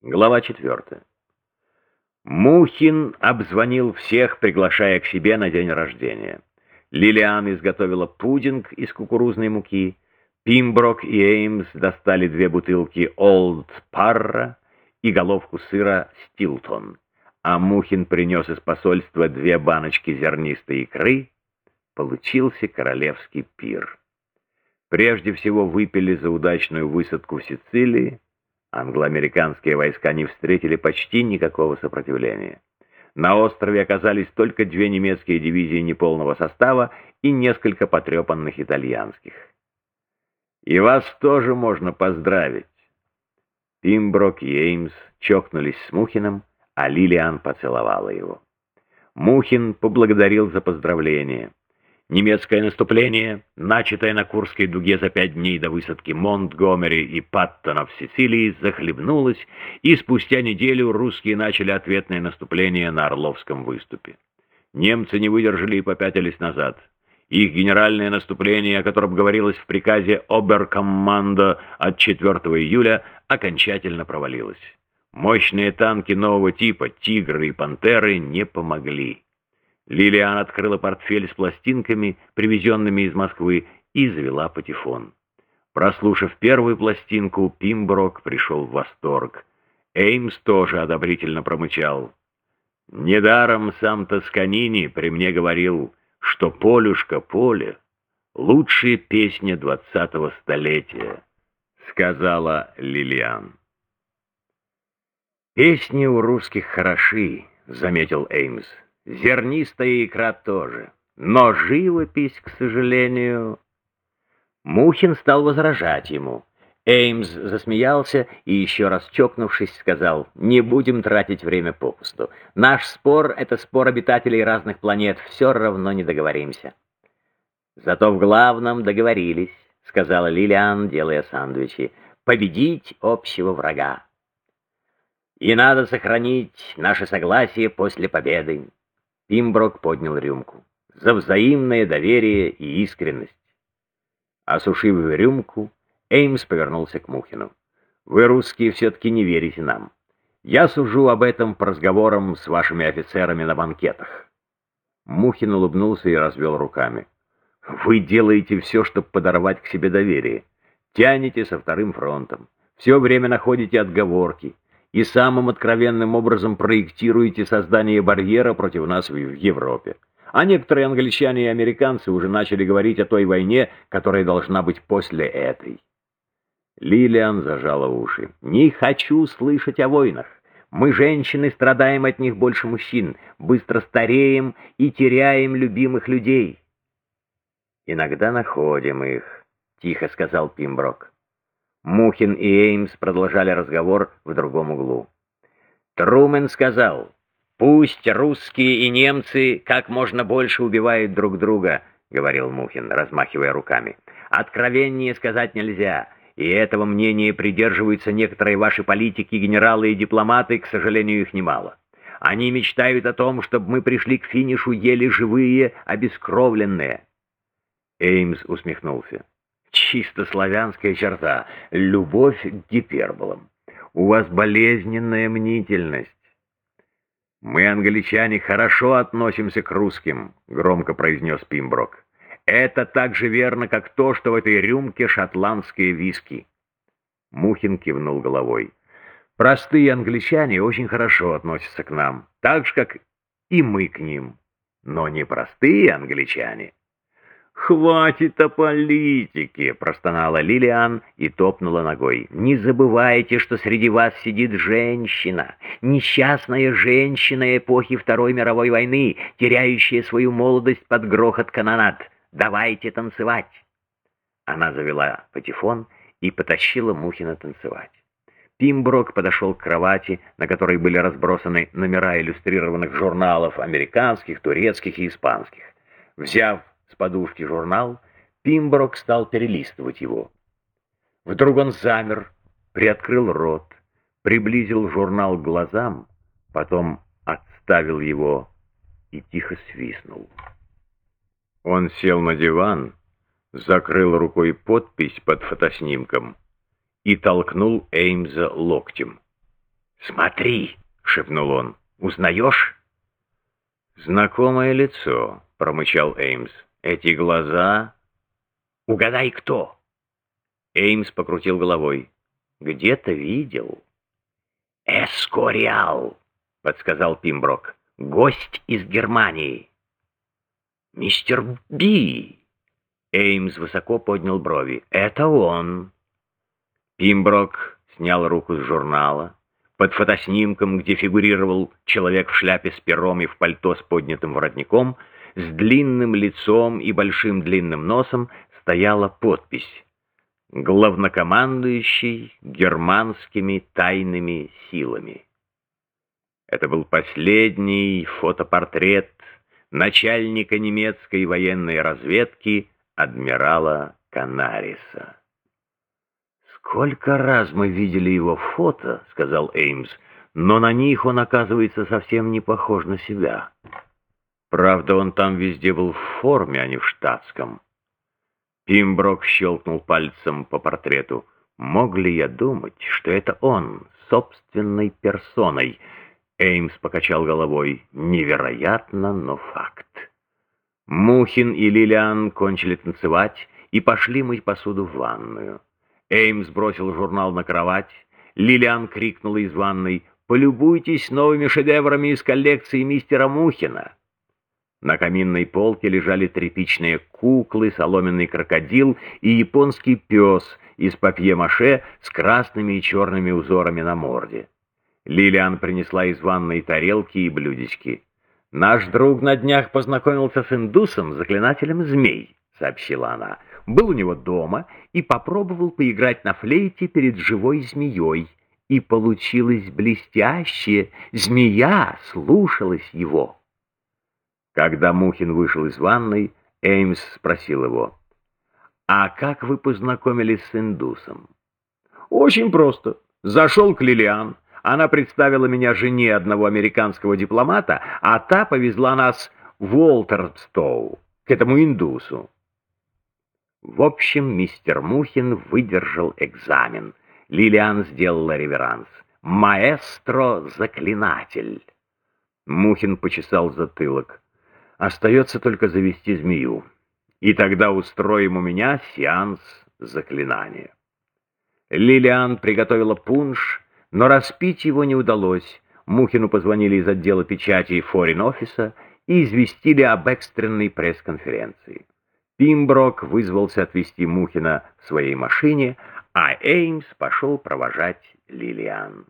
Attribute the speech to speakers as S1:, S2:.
S1: Глава 4. Мухин обзвонил всех, приглашая к себе на день рождения. Лилиан изготовила пудинг из кукурузной муки, Пимброк и Эймс достали две бутылки Олд Парра и головку сыра Стилтон, а Мухин принес из посольства две баночки зернистой икры. Получился королевский пир. Прежде всего выпили за удачную высадку в Сицилии, Англо-американские войска не встретили почти никакого сопротивления. На острове оказались только две немецкие дивизии неполного состава и несколько потрепанных итальянских. И вас тоже можно поздравить. Пимброк и Эймс чокнулись с Мухиным, а Лилиан поцеловала его. Мухин поблагодарил за поздравление. Немецкое наступление, начатое на Курской дуге за пять дней до высадки Монтгомери и Паттона в Сицилии, захлебнулось, и спустя неделю русские начали ответное наступление на Орловском выступе. Немцы не выдержали и попятились назад. Их генеральное наступление, о котором говорилось в приказе Оберкоммандо от 4 июля, окончательно провалилось. Мощные танки нового типа «Тигры» и «Пантеры» не помогли. Лилиан открыла портфель с пластинками, привезенными из Москвы, и завела патефон. Прослушав первую пластинку, Пимброк пришел в восторг. Эймс тоже одобрительно промычал. Недаром сам Тосканини при мне говорил, что «Полюшка, поле» — лучшая песня двадцатого столетия, — сказала Лилиан. «Песни у русских хороши», — заметил Эймс. Зернистая икра тоже. Но живопись, к сожалению... Мухин стал возражать ему. Эймс засмеялся и, еще раз чокнувшись, сказал, «Не будем тратить время попусту. Наш спор — это спор обитателей разных планет, все равно не договоримся». «Зато в главном договорились», — сказала Лилиан, делая сандвичи, «победить общего врага. И надо сохранить наше согласие после победы. Пимброк поднял рюмку. «За взаимное доверие и искренность». Осушив рюмку, Эймс повернулся к Мухину. «Вы, русские, все-таки не верите нам. Я сужу об этом по разговорам с вашими офицерами на банкетах». Мухин улыбнулся и развел руками. «Вы делаете все, чтобы подорвать к себе доверие. Тянете со вторым фронтом. Все время находите отговорки и самым откровенным образом проектируете создание барьера против нас в Европе. А некоторые англичане и американцы уже начали говорить о той войне, которая должна быть после этой. Лилиан зажала уши. «Не хочу слышать о войнах. Мы, женщины, страдаем от них больше мужчин, быстро стареем и теряем любимых людей». «Иногда находим их», — тихо сказал Пимброк. Мухин и Эймс продолжали разговор в другом углу. Трумен сказал, «Пусть русские и немцы как можно больше убивают друг друга», — говорил Мухин, размахивая руками. «Откровеннее сказать нельзя, и этого мнения придерживаются некоторые ваши политики, генералы и дипломаты, к сожалению, их немало. Они мечтают о том, чтобы мы пришли к финишу еле живые, обескровленные». Эймс усмехнулся. Чисто славянская черта — любовь к гиперболам. У вас болезненная мнительность. «Мы, англичане, хорошо относимся к русским», — громко произнес Пимброк. «Это так же верно, как то, что в этой рюмке шотландские виски». Мухин кивнул головой. «Простые англичане очень хорошо относятся к нам, так же, как и мы к ним. Но не простые англичане». «Хватит о политике!» — простонала Лилиан и топнула ногой. «Не забывайте, что среди вас сидит женщина, несчастная женщина эпохи Второй мировой войны, теряющая свою молодость под грохот канонат. Давайте танцевать!» Она завела патефон и потащила Мухина танцевать. Пимброк подошел к кровати, на которой были разбросаны номера иллюстрированных журналов американских, турецких и испанских. Взяв подушки журнал, Пимброк стал перелистывать его. Вдруг он замер, приоткрыл рот, приблизил журнал к глазам, потом отставил его и тихо свистнул. Он сел на диван, закрыл рукой подпись под фотоснимком и толкнул Эймза локтем. «Смотри!» — шепнул он. «Узнаешь?» «Знакомое лицо», — промычал Эймс. «Эти глаза...» «Угадай, кто?» Эймс покрутил головой. «Где-то видел». «Эскориал», — подсказал Пимброк. «Гость из Германии». «Мистер Би!» Эймс высоко поднял брови. «Это он!» Пимброк снял руку с журнала. Под фотоснимком, где фигурировал человек в шляпе с пером и в пальто с поднятым воротником, с длинным лицом и большим длинным носом, стояла подпись «Главнокомандующий германскими тайными силами». Это был последний фотопортрет начальника немецкой военной разведки адмирала Канариса. «Сколько раз мы видели его фото», — сказал Эймс, «но на них он, оказывается, совсем не похож на себя. Правда, он там везде был в форме, а не в штатском». Пимброк щелкнул пальцем по портрету. «Мог ли я думать, что это он, собственной персоной?» Эймс покачал головой. «Невероятно, но факт». Мухин и Лилиан кончили танцевать и пошли мыть посуду в ванную. Эймс бросил журнал на кровать. Лилиан крикнула из ванной «Полюбуйтесь новыми шедеврами из коллекции мистера Мухина!» На каминной полке лежали тряпичные куклы, соломенный крокодил и японский пес из папье-маше с красными и черными узорами на морде. Лилиан принесла из ванной тарелки и блюдечки. «Наш друг на днях познакомился с индусом, заклинателем змей», — сообщила она был у него дома и попробовал поиграть на флейте перед живой змеей. И получилось блестяще, змея слушалась его. Когда Мухин вышел из ванной, Эймс спросил его, «А как вы познакомились с индусом?» «Очень просто. Зашел к Лилиан. Она представила меня жене одного американского дипломата, а та повезла нас в Уолтерстоу, к этому индусу. В общем, мистер Мухин выдержал экзамен. Лилиан сделала реверанс. «Маэстро-заклинатель!» Мухин почесал затылок. «Остается только завести змею. И тогда устроим у меня сеанс заклинания». Лилиан приготовила пунш, но распить его не удалось. Мухину позвонили из отдела печати и форин-офиса и известили об экстренной пресс-конференции. Пимброк вызвался отвезти Мухина в своей машине, а Эймс пошел провожать Лилиан.